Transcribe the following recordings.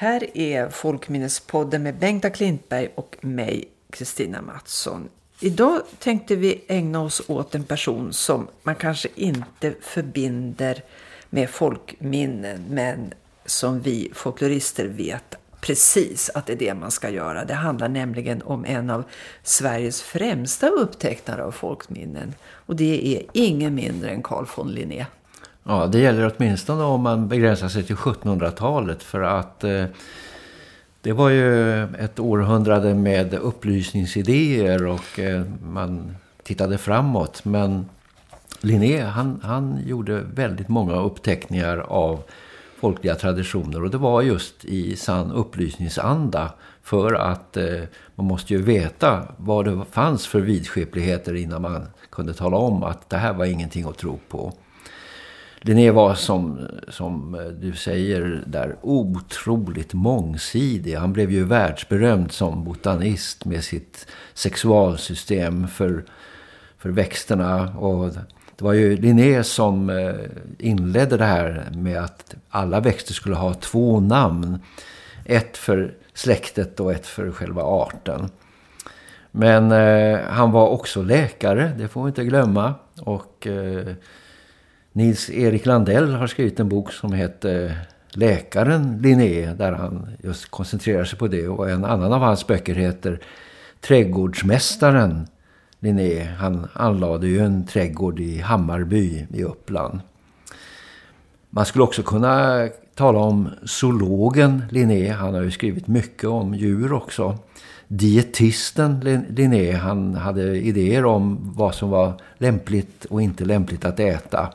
Här är Folkminnespodden med Bengta Klintberg och mig, Kristina Mattsson. Idag tänkte vi ägna oss åt en person som man kanske inte förbinder med folkminnen men som vi folklorister vet precis att det är det man ska göra. Det handlar nämligen om en av Sveriges främsta upptecknare av folkminnen och det är ingen mindre än Carl von Linné. Ja, det gäller åtminstone om man begränsar sig till 1700-talet för att eh, det var ju ett århundrade med upplysningsidéer och eh, man tittade framåt. Men Linné han, han gjorde väldigt många uppteckningar av folkliga traditioner och det var just i sann upplysningsanda för att eh, man måste ju veta vad det fanns för vidskepligheter innan man kunde tala om att det här var ingenting att tro på. Linné var som, som eh, du säger där otroligt mångsidig. Han blev ju världsberömd som botanist med sitt sexualsystem för, för växterna. Och det var ju Linné som eh, inledde det här med att alla växter skulle ha två namn. Ett för släktet och ett för själva arten. Men eh, han var också läkare, det får vi inte glömma. Och... Eh, Nils-Erik Landell har skrivit en bok som heter eh, Läkaren Linné där han just koncentrerar sig på det och en annan av hans böcker heter Trädgårdsmästaren Linné. Han anlade ju en trädgård i Hammarby i Uppland. Man skulle också kunna tala om zoologen Linné. Han har ju skrivit mycket om djur också. Dietisten Linné, han hade idéer om vad som var lämpligt och inte lämpligt att äta.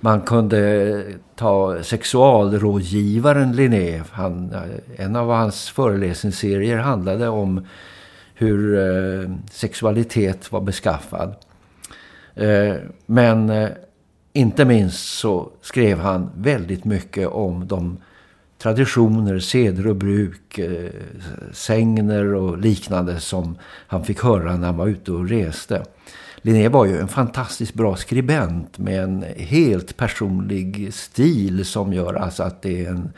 Man kunde ta sexualrådgivaren Linné. Han, eh, en av hans föreläsningsserier handlade om hur eh, sexualitet var beskaffad. Eh, men inte minst så skrev han väldigt mycket om de traditioner, seder och bruk, eh, sängner och liknande som han fick höra när han var ute och reste. Linné var ju en fantastiskt bra skribent med en helt personlig stil som gör alltså att det är en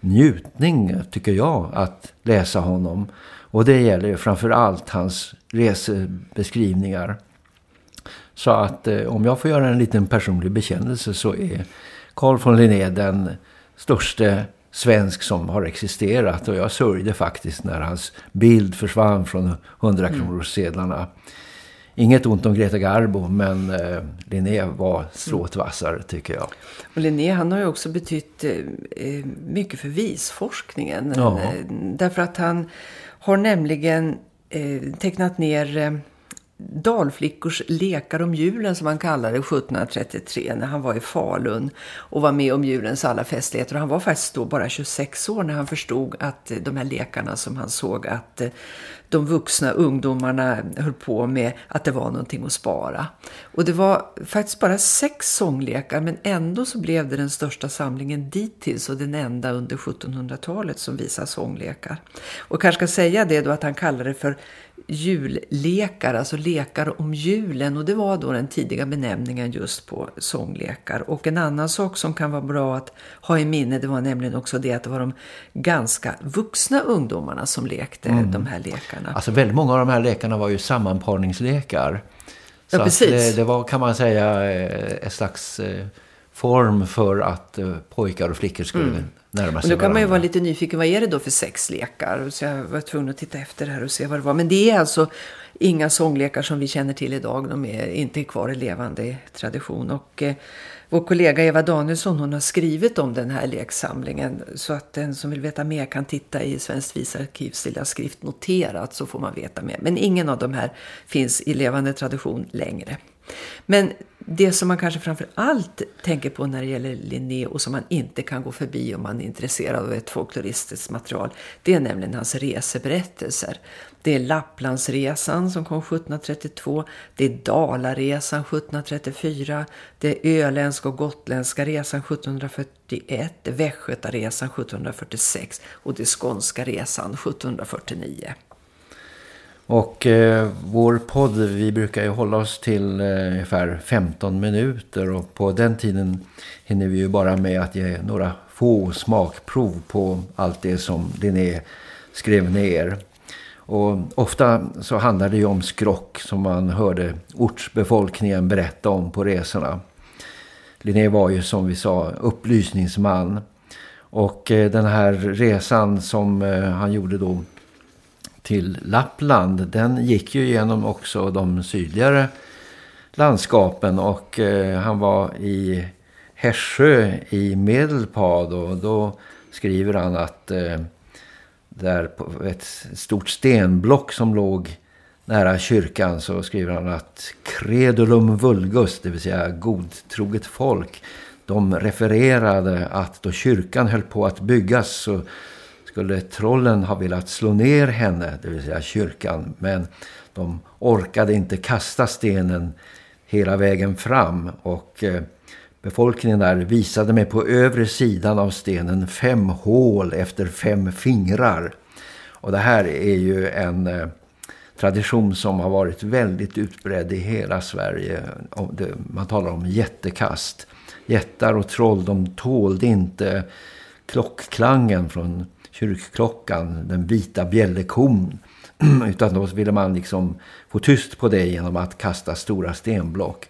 njutning tycker jag att läsa honom. Och det gäller framför allt hans resebeskrivningar. Så att eh, om jag får göra en liten personlig bekännelse så är Carl von Linné den största svensk som har existerat. Och jag sörjde faktiskt när hans bild försvann från 100 kronors sedlarna. Inget ont om Greta Garbo, men eh, Linné var strået vassare tycker jag. Och Linné han har ju också betytt eh, eh mycket för visforskningen. Ja. Eh, därför att han har nämligen eh, tecknat ner eh, Dalflickors lekar om julen som han kallade det 1733 när han var i Falun och var med om julens alla festligheter. Och han var faktiskt då bara 26 år när han förstod att de här lekarna som han såg att eh, de vuxna ungdomarna höll på med att det var någonting att spara. Och det var faktiskt bara sex sånglekar men ändå så blev det den största samlingen dittills och den enda under 1700-talet som visar sånglekar. Och kanske ska säga det då att han kallade det för jullekar, alltså lekar om julen och det var då den tidiga benämningen just på sånglekar. Och en annan sak som kan vara bra att ha i minne det var nämligen också det att det var de ganska vuxna ungdomarna som lekte mm. de här lekarna. Alltså väldigt många av de här lekarna var ju sammanparningslekar. Så ja, precis. Det, det, var kan man säga eh, ett slags eh, form för att eh, pojkar och flickor skulle mm närma sig och Då kan man ju vara lite nyfiken, vad är det då för sexlekar? Så jag var tvungen att titta efter det här och se vad det var. Men det är alltså inga sånglekar som vi känner till idag. De är inte kvar i levande tradition. Och eh, vår kollega Eva Danielsson hon har skrivit om den här leksamlingen. Så att den som vill veta mer kan titta i Svenskt visarkivs lilla skrift noterat så får man veta mer. Men ingen av de här finns i levande tradition längre. Men det som man kanske framför allt tänker på när det gäller Linné och som man inte kan gå förbi om man är intresserad av ett folkloristiskt material, det är nämligen hans reseberättelser. Det är Lapplandsresan som kom 1732, det är Dalaresan 1734, det är Öländska och Gotländska resan 1741, det är Västgötaresan 1746 och det är Skånska resan 1749. Och eh, vår podd, vi brukar ju hålla oss till eh, ungefär 15 minuter och på den tiden hinner vi ju bara med att ge några få smakprov på allt det som Linné skrev ner. Och ofta så handlar det ju om skrock som man hörde ortsbefolkningen berätta om på resorna. Linné var ju som vi sa upplysningsman. Och eh, den här resan som eh, han gjorde då till Lappland, den gick ju genom också de sydligare landskapen och eh, han var i Hässjö i Medelpad och då skriver han att eh, där på ett stort stenblock som låg nära kyrkan så skriver han att credulum vulgus, det vill säga godtroget folk, de refererade att då kyrkan höll på att byggas så skulle trollen ha velat slå ner henne, det vill säga kyrkan, men de orkade inte kasta stenen hela vägen fram och eh, befolkningen där visade mig på övre sidan av stenen fem hål efter fem fingrar. Och det här är ju en eh, tradition som har varit väldigt utbredd i hela Sverige. Man talar om jättekast. Jättar och troll, de tålde inte klockklangen från kyrkklockan, den vita bjällekon. Utan då ville man liksom få tyst på det genom att kasta stora stenblock.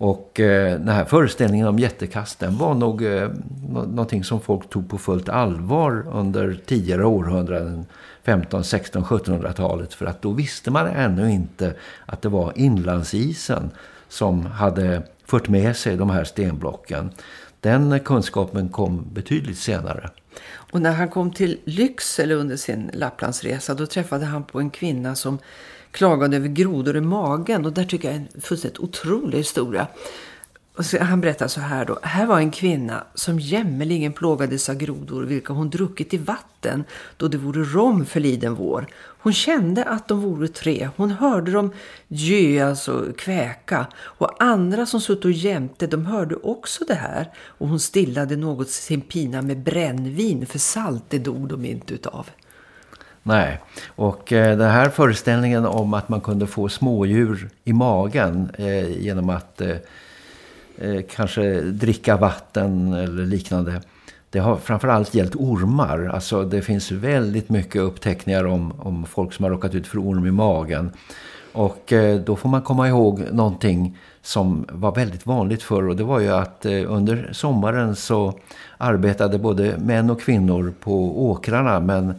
Och eh, den här föreställningen om jättekasten var nog eh, någonting som folk tog på fullt allvar under tidigare århundraden, 15, 16, 1700-talet. För att då visste man ännu inte att det var inlandsisen som hade fört med sig de här stenblocken. Den kunskapen kom betydligt senare. Och när han kom till Lycksele under sin Lapplandsresa då träffade han på en kvinna som klagade över grodor i magen. Och där tycker jag är en fullständigt otrolig historia. Och så, han berättar så här då. Här var en kvinna som jämmeligen plågades av grodor vilka hon druckit i vatten då det vore rom för liden vår. Hon kände att de vore tre. Hon hörde dem gö, alltså kväka. Och andra som suttit och jämte, de hörde också det här. Och hon stillade något sin pina med brännvin, för salt det dog de inte utav. Nej, och eh, den här föreställningen om att man kunde få smådjur i magen eh, genom att eh, eh, kanske dricka vatten eller liknande. Det har framförallt gällt ormar. Alltså det finns väldigt mycket uppteckningar om, om folk som har råkat ut för orm i magen. Och eh, då får man komma ihåg någonting som var väldigt vanligt förr och det var ju att eh, under sommaren så arbetade både män och kvinnor på åkrarna men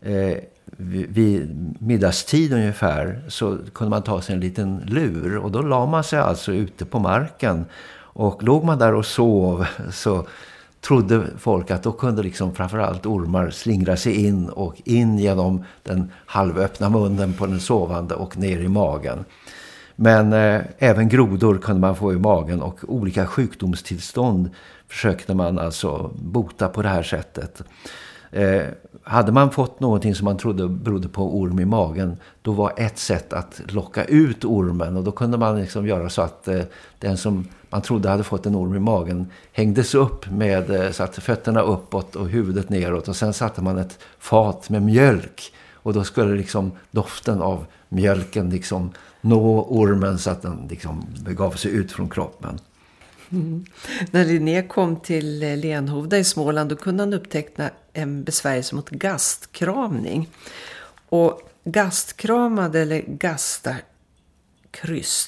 eh, vid middagstid ungefär så kunde man ta sig en liten lur och då la man sig alltså ute på marken och låg man där och sov så trodde folk att då kunde liksom framförallt ormar slingra sig in och in genom den halvöppna munnen på den sovande och ner i magen. Men eh, även grodor kunde man få i magen och olika sjukdomstillstånd försökte man alltså bota på det här sättet. Eh, hade man fått någonting som man trodde berodde på orm i magen då var ett sätt att locka ut ormen och då kunde man liksom göra så att eh, den som man trodde hade fått en orm i magen hängdes upp med eh, så att fötterna uppåt och huvudet neråt och sen satte man ett fat med mjölk och då skulle liksom doften av mjölken liksom nå ormen så att den liksom begav sig ut från kroppen. Mm. När Linné kom till eh, Lenhovda i Småland då kunde han upptäckna en besvärjelse mot gastkramning. Och gastkramade eller gastakryst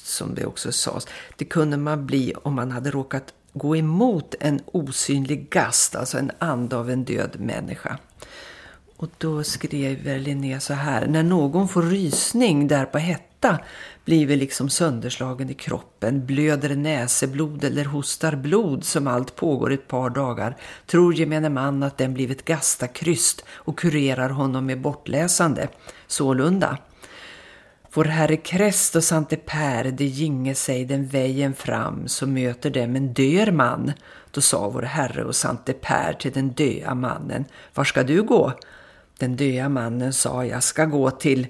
som det också sades, det kunde man bli om man hade råkat gå emot en osynlig gast, alltså en ande av en död människa. Och då skrev Linné så här, när någon får rysning där på hetta blivit liksom sönderslagen i kroppen, blöder näseblod eller hostar blod som allt pågår ett par dagar, tror gemene man att den blivit gastakryst och kurerar honom med bortläsande. Sålunda. Vår herre Krest och Sante Per, det ginge sig den vägen fram, så möter dem en dör man. Då sa vår herre och Sante Per till den döa mannen, var ska du gå? Den döda mannen sa, jag ska gå till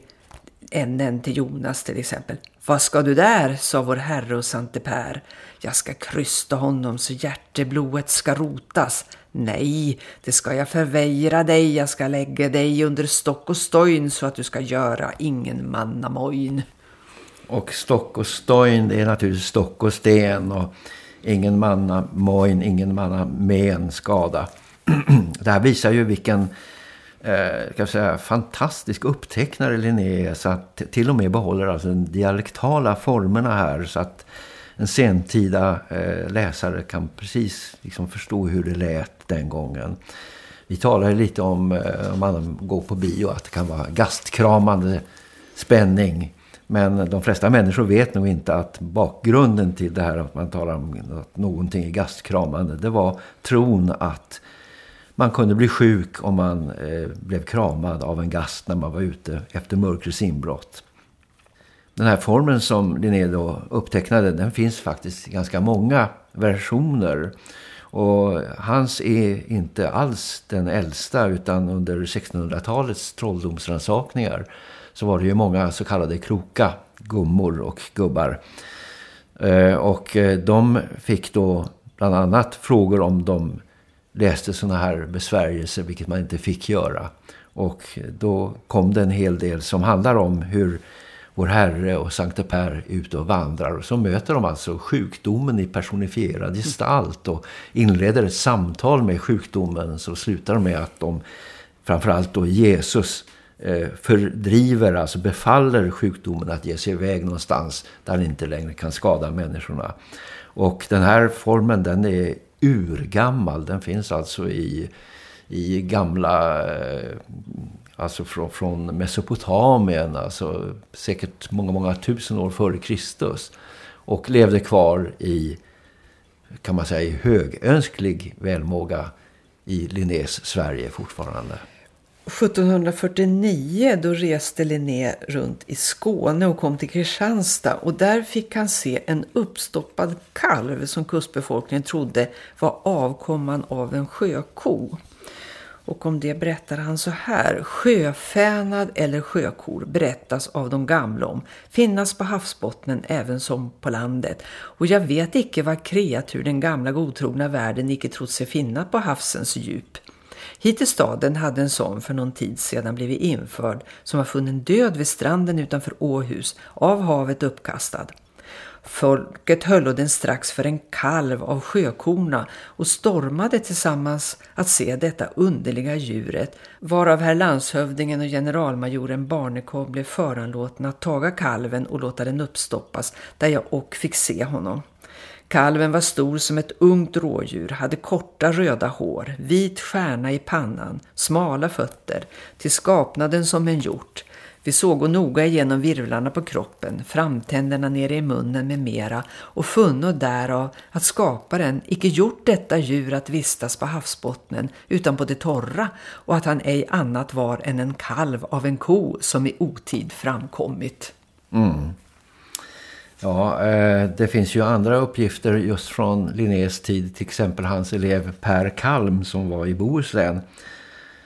änden till Jonas till exempel. Vad ska du där, sa vår herre och Sante Per. Jag ska krysta honom så hjärteblodet ska rotas. Nej, det ska jag förvägra dig. Jag ska lägga dig under stock och stojn så att du ska göra ingen mannamojn. Och stock och stojn, det är naturligtvis stock och sten och ingen mannamojn, ingen mannamen, skada. det här visar ju vilken eh, kan säga, fantastisk upptecknare Linné är så att till och med behåller alltså de dialektala formerna här så att en sentida eh, läsare kan precis liksom förstå hur det lät den gången. Vi talar lite om, eh, om man går på bio, att det kan vara gastkramande spänning. Men de flesta människor vet nog inte att bakgrunden till det här att man talar om att någonting är gastkramande, det var tron att man kunde bli sjuk om man eh, blev kramad av en gast när man var ute efter mörkrets inbrott. Den här formen som Linné då upptecknade, den finns faktiskt i ganska många versioner. Och hans är inte alls den äldsta utan under 1600-talets trolldomsransakningar så var det ju många så kallade kloka gummor och gubbar. Eh, och eh, de fick då bland annat frågor om de läste såna här besvärjelser, vilket man inte fick göra. Och då kom det en hel del som handlar om hur vår Herre och Sankte Per är ute och vandrar. Och så möter de alltså sjukdomen i personifierad gestalt och inleder ett samtal med sjukdomen. Så slutar de med att de, framförallt då Jesus, eh, fördriver, alltså befaller sjukdomen att ge sig iväg någonstans där den inte längre kan skada människorna. Och den här formen den är urgammal. Den finns alltså i, i gamla, eh, alltså från, från Mesopotamien, alltså säkert många, många tusen år före Kristus. Och levde kvar i, kan man säga, i högönsklig välmåga i Linnés Sverige fortfarande. 1749 då reste Linné runt i Skåne och kom till Kristianstad och där fick han se en uppstoppad kalv som kustbefolkningen trodde var avkomman av en sjöko. Och om det berättar han så här. Sjöfänad eller sjökor berättas av de gamla om. Finnas på havsbottnen även som på landet. Och jag vet icke vad kreatur den gamla godtrogna världen icke trott sig finna på havsens djup. Hit till staden hade en sån för någon tid sedan blivit införd som var funnen död vid stranden utanför Åhus, av havet uppkastad. Folket höll den strax för en kalv av sjökorna och stormade tillsammans att se detta underliga djuret, varav herr landshövdingen och generalmajoren Barnekow blev föranlåtna att taga kalven och låta den uppstoppas, där jag och fick se honom. Kalven var stor som ett ungt rådjur, hade korta röda hår, vit stjärna i pannan, smala fötter, till skapnaden som en hjort. Vi såg noga igenom virvlarna på kroppen, framtänderna nere i munnen med mera och funno därav att skaparen icke gjort detta djur att vistas på havsbottnen utan på det torra och att han ej annat var än en kalv av en ko som i otid framkommit. Mm. Ja, eh, det finns ju andra uppgifter just från Linnés tid, till exempel hans elev Per Kalm som var i Bohuslän.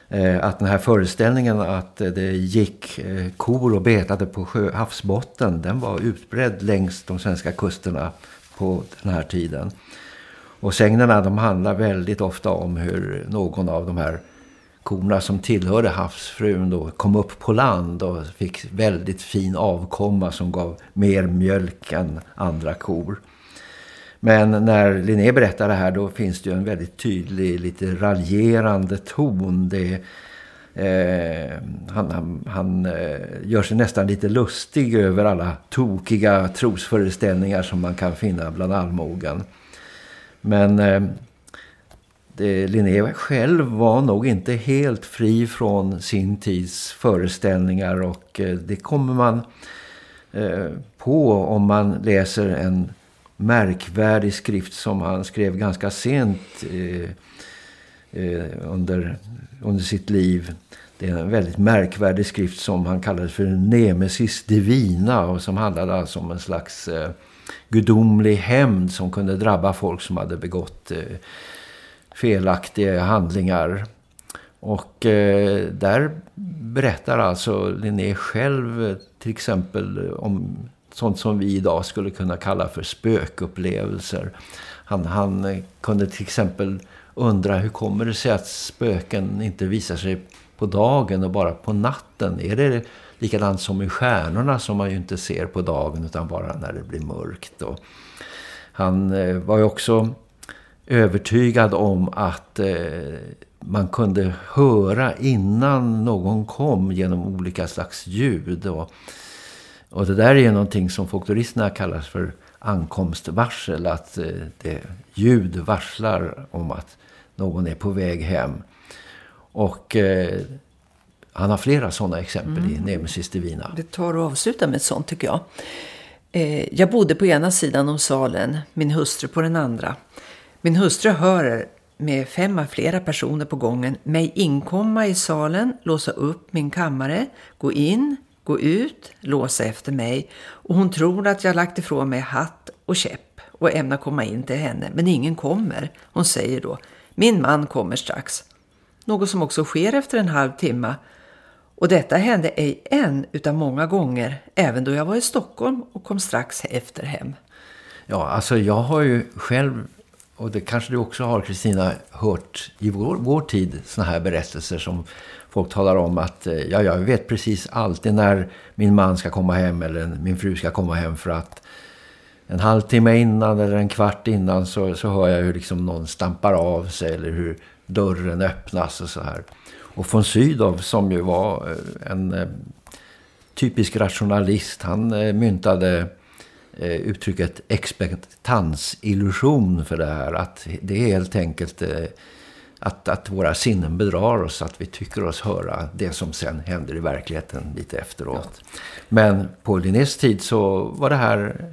Eh, att den här föreställningen att det gick eh, kor och betade på sjö, havsbotten, den var utbredd längs de svenska kusterna på den här tiden. Och sägnerna de handlar väldigt ofta om hur någon av de här korna som tillhörde havsfrun då kom upp på land och fick väldigt fin avkomma som gav mer mjölk än andra kor. Men när Linné berättar det här då finns det ju en väldigt tydlig, lite raljerande ton. Det, eh, han han, han eh, gör sig nästan lite lustig över alla tokiga trosföreställningar som man kan finna bland allmogen. Men eh, Eh, Linné själv var nog inte helt fri från sin tids föreställningar och eh, det kommer man eh, på om man läser en märkvärdig skrift som han skrev ganska sent under, under sitt liv. Det är en väldigt märkvärdig skrift som han kallade för Nemesis Divina och som handlade alltså om en slags gudomlig hämnd som kunde drabba folk som hade begått felaktiga handlingar. Och eh, där berättar alltså Linné själv till exempel om sånt som vi idag skulle kunna kalla för spökupplevelser. Han, han kunde till exempel undra hur kommer det sig att spöken inte visar sig på dagen och bara på natten? Är det likadant som i stjärnorna som man ju inte ser på dagen utan bara när det blir mörkt? Och han eh, var ju också övertygad om att eh, man kunde höra innan någon kom genom olika slags ljud. Och, och det där är någonting som folkloristerna kallar för ankomstvarsel. Att eh, det ljud varslar om att någon är på väg hem. Och eh, han har flera sådana exempel mm. i Nemesis Divina. Det tar att avsluta med ett sånt tycker jag. Eh, jag bodde på ena sidan om salen, min hustru på den andra. Min hustru hör med fem av flera personer på gången mig inkomma i salen, låsa upp min kammare, gå in, gå ut, låsa efter mig och hon tror att jag lagt ifrån mig hatt och käpp och ämnar komma in till henne men ingen kommer. Hon säger då, min man kommer strax. Något som också sker efter en halv timme och detta hände ej en utan många gånger även då jag var i Stockholm och kom strax efter hem. Ja, alltså jag har ju själv och det kanske du också har Kristina hört i vår, vår tid såna här berättelser som folk talar om att eh, ja, jag vet precis alltid när min man ska komma hem eller min fru ska komma hem för att en halvtimme innan eller en kvart innan så, så hör jag hur liksom någon stampar av sig eller hur dörren öppnas och så här. Och von Sydow som ju var eh, en eh, typisk rationalist, han eh, myntade uttrycket expektansillusion för det här. Att det är helt enkelt eh, att, att våra sinnen bedrar oss, att vi tycker oss höra det som sen händer i verkligheten lite efteråt. Ja. Men på Linnés tid så var det här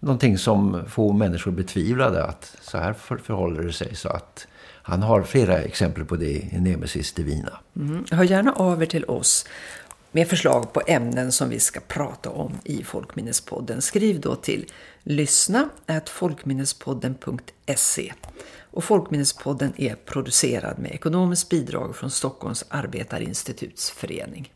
någonting som få människor betvivlade att så här förhåller det sig så att han har flera exempel på det i Nemesis Divina. Mm. Hör gärna av er till oss med förslag på ämnen som vi ska prata om i Folkminnespodden. Skriv då till lyssna folkminnespodden.se och Folkminnespodden är producerad med ekonomiskt bidrag från Stockholms arbetarinstitutsförening.